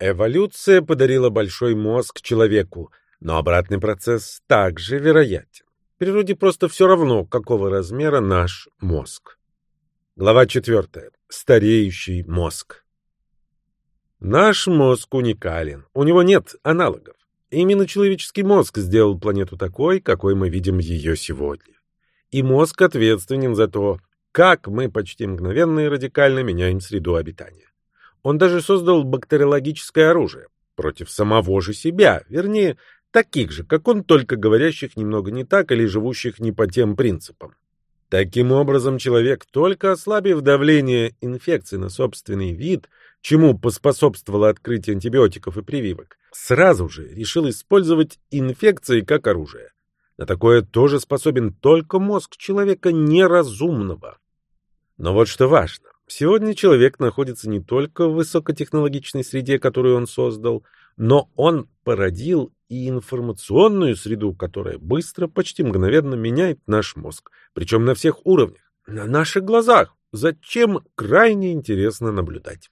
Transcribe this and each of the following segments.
Эволюция подарила большой мозг человеку, но обратный процесс также вероятен. Природе просто все равно, какого размера наш мозг. Глава 4. Стареющий мозг. Наш мозг уникален, у него нет аналогов. Именно человеческий мозг сделал планету такой, какой мы видим ее сегодня. И мозг ответственен за то, как мы почти мгновенно и радикально меняем среду обитания. Он даже создал бактериологическое оружие против самого же себя, вернее, таких же, как он, только говорящих немного не так или живущих не по тем принципам. Таким образом, человек, только ослабив давление инфекции на собственный вид, чему поспособствовало открытие антибиотиков и прививок, сразу же решил использовать инфекции как оружие. На такое тоже способен только мозг человека неразумного. Но вот что важно. Сегодня человек находится не только в высокотехнологичной среде, которую он создал, но он породил и информационную среду, которая быстро, почти мгновенно меняет наш мозг, причем на всех уровнях, на наших глазах, зачем крайне интересно наблюдать.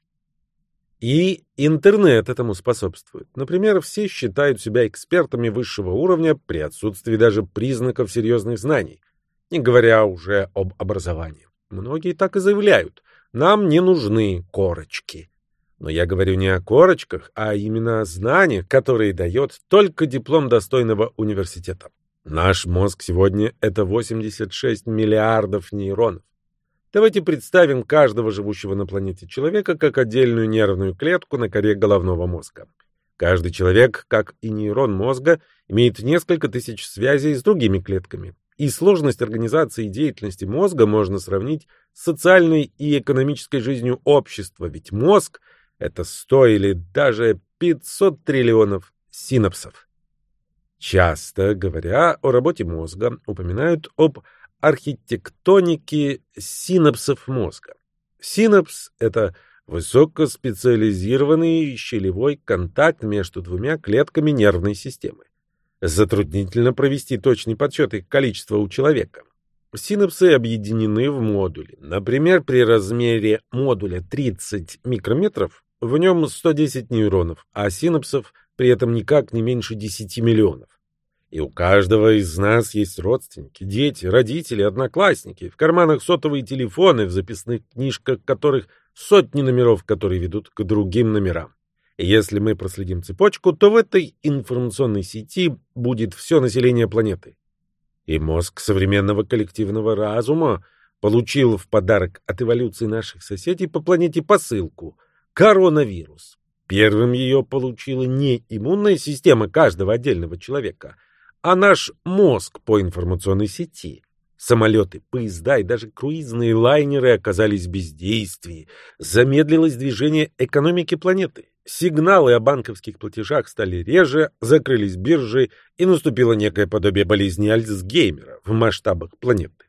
И интернет этому способствует. Например, все считают себя экспертами высшего уровня при отсутствии даже признаков серьезных знаний, не говоря уже об образовании. Многие так и заявляют. Нам не нужны корочки. Но я говорю не о корочках, а именно о знаниях, которые дает только диплом достойного университета. Наш мозг сегодня — это 86 миллиардов нейронов. Давайте представим каждого живущего на планете человека как отдельную нервную клетку на коре головного мозга. Каждый человек, как и нейрон мозга, имеет несколько тысяч связей с другими клетками. И сложность организации деятельности мозга можно сравнить с социальной и экономической жизнью общества, ведь мозг — это 100 или даже 500 триллионов синапсов. Часто, говоря о работе мозга, упоминают об архитектонике синапсов мозга. Синапс — это высокоспециализированный щелевой контакт между двумя клетками нервной системы. Затруднительно провести точный подсчет их количества у человека. Синапсы объединены в модули. Например, при размере модуля 30 микрометров в нем 110 нейронов, а синапсов при этом никак не меньше 10 миллионов. И у каждого из нас есть родственники, дети, родители, одноклассники, в карманах сотовые телефоны, в записных книжках которых сотни номеров, которые ведут к другим номерам. Если мы проследим цепочку, то в этой информационной сети будет все население планеты. И мозг современного коллективного разума получил в подарок от эволюции наших соседей по планете посылку – коронавирус. Первым ее получила не иммунная система каждого отдельного человека, а наш мозг по информационной сети. Самолеты, поезда и даже круизные лайнеры оказались в бездействии. Замедлилось движение экономики планеты. Сигналы о банковских платежах стали реже, закрылись биржи, и наступило некое подобие болезни Альцгеймера в масштабах планеты.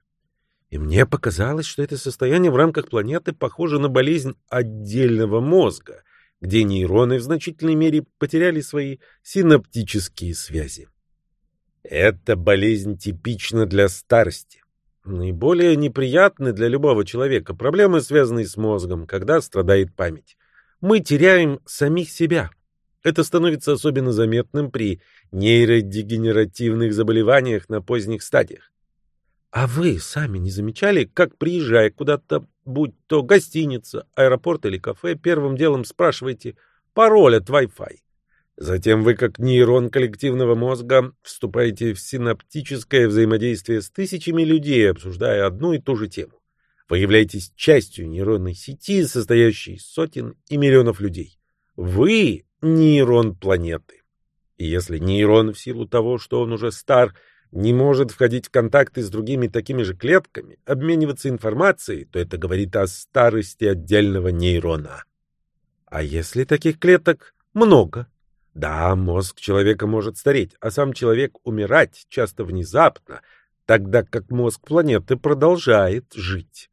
И мне показалось, что это состояние в рамках планеты похоже на болезнь отдельного мозга, где нейроны в значительной мере потеряли свои синаптические связи. Эта болезнь типична для старости. Наиболее неприятны для любого человека проблемы, связанные с мозгом, когда страдает память. Мы теряем самих себя. Это становится особенно заметным при нейродегенеративных заболеваниях на поздних стадиях. А вы сами не замечали, как, приезжая куда-то, будь то гостиница, аэропорт или кафе, первым делом спрашиваете пароль от Wi-Fi? Затем вы, как нейрон коллективного мозга, вступаете в синаптическое взаимодействие с тысячами людей, обсуждая одну и ту же тему. Вы являетесь частью нейронной сети, состоящей из сотен и миллионов людей. Вы — нейрон планеты. И если нейрон в силу того, что он уже стар, не может входить в контакты с другими такими же клетками, обмениваться информацией, то это говорит о старости отдельного нейрона. А если таких клеток много? Да, мозг человека может стареть, а сам человек умирать, часто внезапно, тогда как мозг планеты продолжает жить.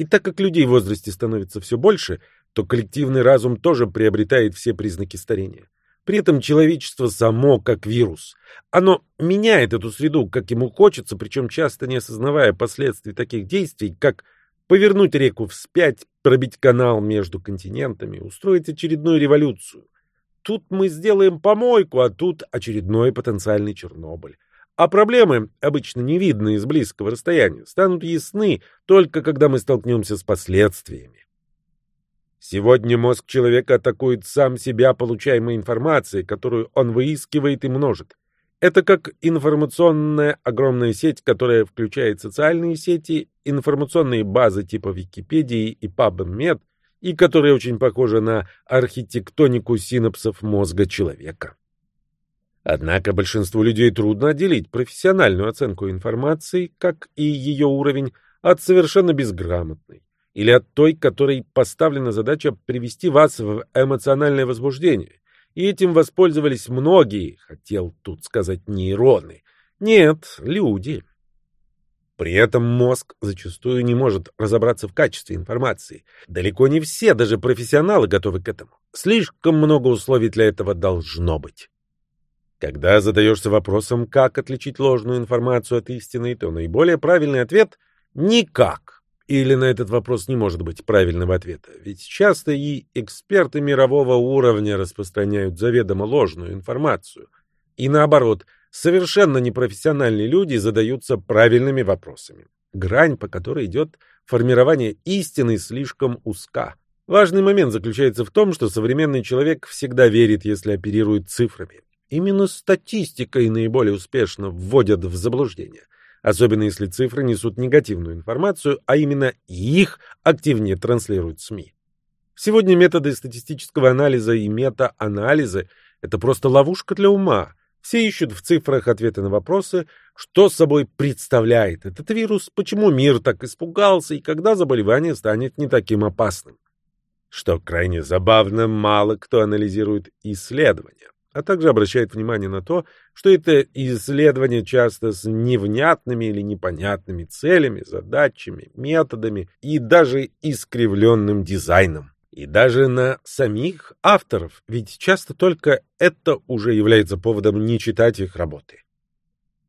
И так как людей в возрасте становится все больше, то коллективный разум тоже приобретает все признаки старения. При этом человечество само как вирус. Оно меняет эту среду, как ему хочется, причем часто не осознавая последствий таких действий, как повернуть реку вспять, пробить канал между континентами, устроить очередную революцию – тут мы сделаем помойку, а тут очередной потенциальный Чернобыль. А проблемы, обычно не видные с близкого расстояния, станут ясны только когда мы столкнемся с последствиями. Сегодня мозг человека атакует сам себя получаемой информацией, которую он выискивает и множит. Это как информационная огромная сеть, которая включает социальные сети, информационные базы типа Википедии и PubMed, и которая очень похожа на архитектонику синапсов мозга человека. Однако большинству людей трудно отделить профессиональную оценку информации, как и ее уровень, от совершенно безграмотной, или от той, которой поставлена задача привести вас в эмоциональное возбуждение. И этим воспользовались многие, хотел тут сказать нейроны. Нет, люди. При этом мозг зачастую не может разобраться в качестве информации. Далеко не все, даже профессионалы, готовы к этому. Слишком много условий для этого должно быть. Когда задаешься вопросом, как отличить ложную информацию от истины, то наиболее правильный ответ — никак. Или на этот вопрос не может быть правильного ответа. Ведь часто и эксперты мирового уровня распространяют заведомо ложную информацию. И наоборот, совершенно непрофессиональные люди задаются правильными вопросами. Грань, по которой идет формирование истины, слишком узка. Важный момент заключается в том, что современный человек всегда верит, если оперирует цифрами. Именно статистикой наиболее успешно вводят в заблуждение, особенно если цифры несут негативную информацию, а именно их активнее транслируют СМИ. Сегодня методы статистического анализа и мета-анализа – это просто ловушка для ума. Все ищут в цифрах ответы на вопросы, что собой представляет этот вирус, почему мир так испугался и когда заболевание станет не таким опасным. Что крайне забавно, мало кто анализирует исследования а также обращает внимание на то, что это исследование часто с невнятными или непонятными целями, задачами, методами и даже искривленным дизайном. И даже на самих авторов, ведь часто только это уже является поводом не читать их работы.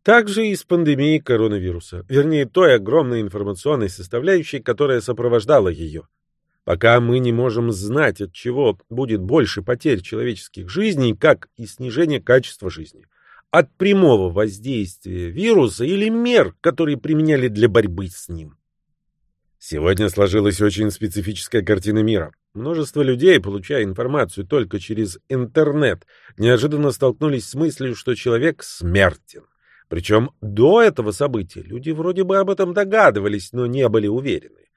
Также и с пандемией коронавируса, вернее той огромной информационной составляющей, которая сопровождала ее. Пока мы не можем знать, от чего будет больше потерь человеческих жизней, как и снижение качества жизни. От прямого воздействия вируса или мер, которые применяли для борьбы с ним. Сегодня сложилась очень специфическая картина мира. Множество людей, получая информацию только через интернет, неожиданно столкнулись с мыслью, что человек смертен. Причем до этого события люди вроде бы об этом догадывались, но не были уверены.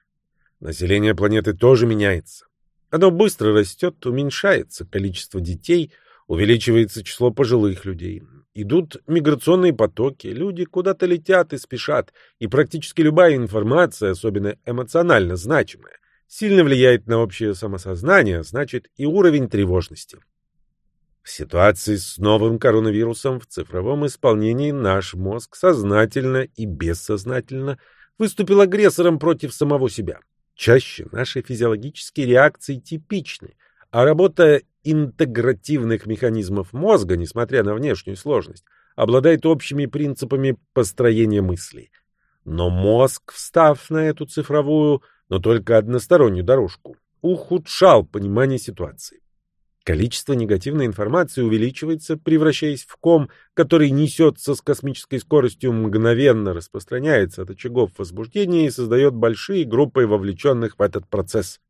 Население планеты тоже меняется. Оно быстро растет, уменьшается количество детей, увеличивается число пожилых людей. Идут миграционные потоки, люди куда-то летят и спешат, и практически любая информация, особенно эмоционально значимая, сильно влияет на общее самосознание, значит и уровень тревожности. В ситуации с новым коронавирусом в цифровом исполнении наш мозг сознательно и бессознательно выступил агрессором против самого себя. Чаще наши физиологические реакции типичны, а работа интегративных механизмов мозга, несмотря на внешнюю сложность, обладает общими принципами построения мыслей. Но мозг, встав на эту цифровую, но только одностороннюю дорожку, ухудшал понимание ситуации. Количество негативной информации увеличивается, превращаясь в ком, который несется с космической скоростью, мгновенно распространяется от очагов возбуждения и создает большие группы вовлеченных в этот процесс.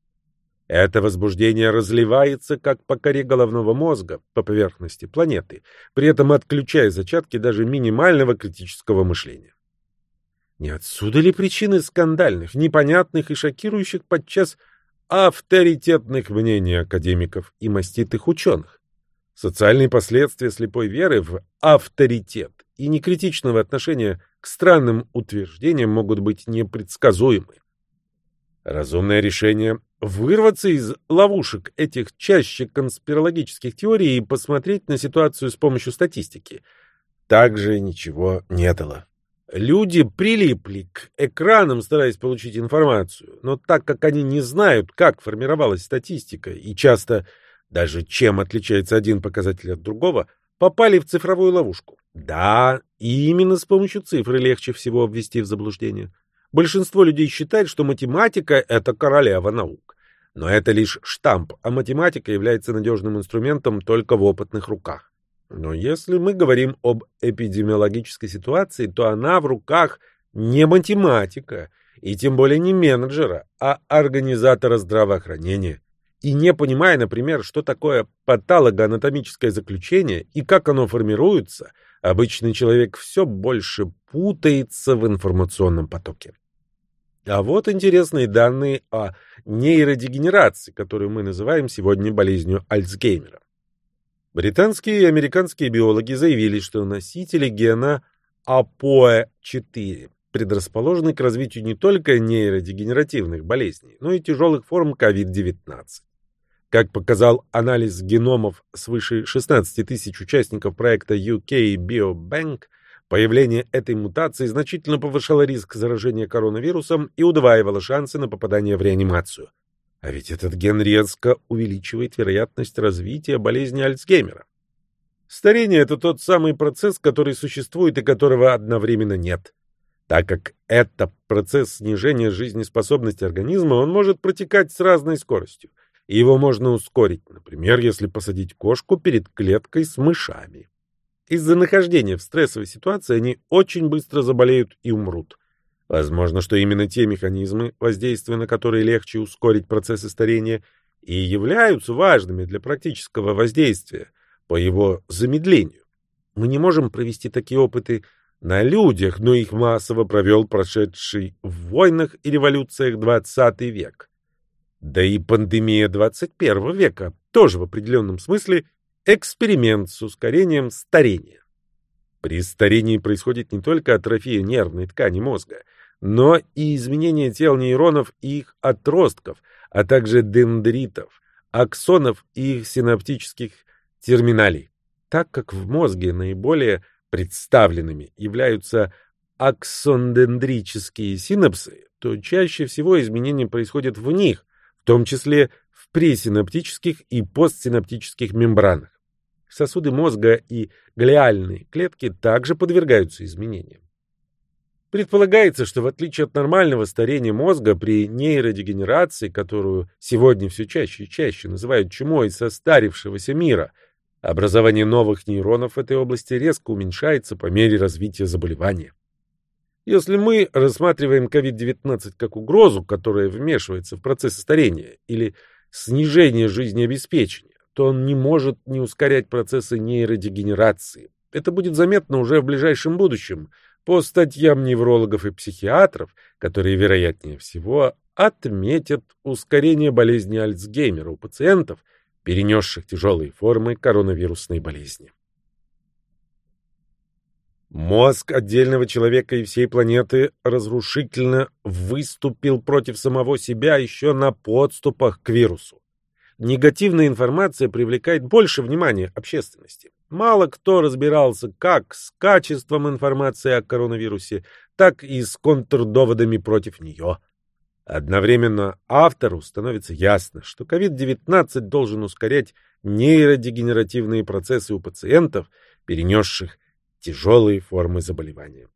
Это возбуждение разливается, как по коре головного мозга, по поверхности планеты, при этом отключая зачатки даже минимального критического мышления. Не отсюда ли причины скандальных, непонятных и шокирующих подчас авторитетных мнений академиков и маститых ученых. Социальные последствия слепой веры в авторитет и некритичного отношения к странным утверждениям могут быть непредсказуемы. Разумное решение — вырваться из ловушек этих чаще конспирологических теорий и посмотреть на ситуацию с помощью статистики. Также ничего не дало. Люди прилипли к экранам, стараясь получить информацию, но так как они не знают, как формировалась статистика, и часто даже чем отличается один показатель от другого, попали в цифровую ловушку. Да, именно с помощью цифры легче всего ввести в заблуждение. Большинство людей считает, что математика — это королева наук. Но это лишь штамп, а математика является надежным инструментом только в опытных руках. Но если мы говорим об эпидемиологической ситуации, то она в руках не математика, и тем более не менеджера, а организатора здравоохранения. И не понимая, например, что такое патологоанатомическое заключение и как оно формируется, обычный человек все больше путается в информационном потоке. А вот интересные данные о нейродегенерации, которую мы называем сегодня болезнью Альцгеймера. Британские и американские биологи заявили, что носители гена APOE4 предрасположены к развитию не только нейродегенеративных болезней, но и тяжелых форм COVID-19. Как показал анализ геномов свыше 16 тысяч участников проекта UK Biobank, появление этой мутации значительно повышало риск заражения коронавирусом и удваивало шансы на попадание в реанимацию. А ведь этот ген резко увеличивает вероятность развития болезни Альцгеймера. Старение – это тот самый процесс, который существует и которого одновременно нет. Так как это процесс снижения жизнеспособности организма, он может протекать с разной скоростью. И его можно ускорить, например, если посадить кошку перед клеткой с мышами. Из-за нахождения в стрессовой ситуации они очень быстро заболеют и умрут. Возможно, что именно те механизмы, воздействия на которые легче ускорить процессы старения, и являются важными для практического воздействия по его замедлению. Мы не можем провести такие опыты на людях, но их массово провел прошедший в войнах и революциях XX век. Да и пандемия XXI века тоже в определенном смысле эксперимент с ускорением старения. При старении происходит не только атрофия нервной ткани мозга – но и изменение тел нейронов и их отростков, а также дендритов, аксонов и их синаптических терминалей. Так как в мозге наиболее представленными являются аксондендрические синапсы, то чаще всего изменения происходят в них, в том числе в пресинаптических и постсинаптических мембранах. Сосуды мозга и глиальные клетки также подвергаются изменениям. Предполагается, что в отличие от нормального старения мозга при нейродегенерации, которую сегодня все чаще и чаще называют чумой состарившегося мира, образование новых нейронов в этой области резко уменьшается по мере развития заболевания. Если мы рассматриваем COVID-19 как угрозу, которая вмешивается в процессы старения или снижение жизнеобеспечения, то он не может не ускорять процессы нейродегенерации. Это будет заметно уже в ближайшем будущем, по статьям неврологов и психиатров, которые, вероятнее всего, отметят ускорение болезни Альцгеймера у пациентов, перенесших тяжелые формы коронавирусной болезни. Мозг отдельного человека и всей планеты разрушительно выступил против самого себя еще на подступах к вирусу. Негативная информация привлекает больше внимания общественности. Мало кто разбирался как с качеством информации о коронавирусе, так и с контрдоводами против нее. Одновременно автору становится ясно, что COVID-19 должен ускорять нейродегенеративные процессы у пациентов, перенесших тяжелые формы заболевания.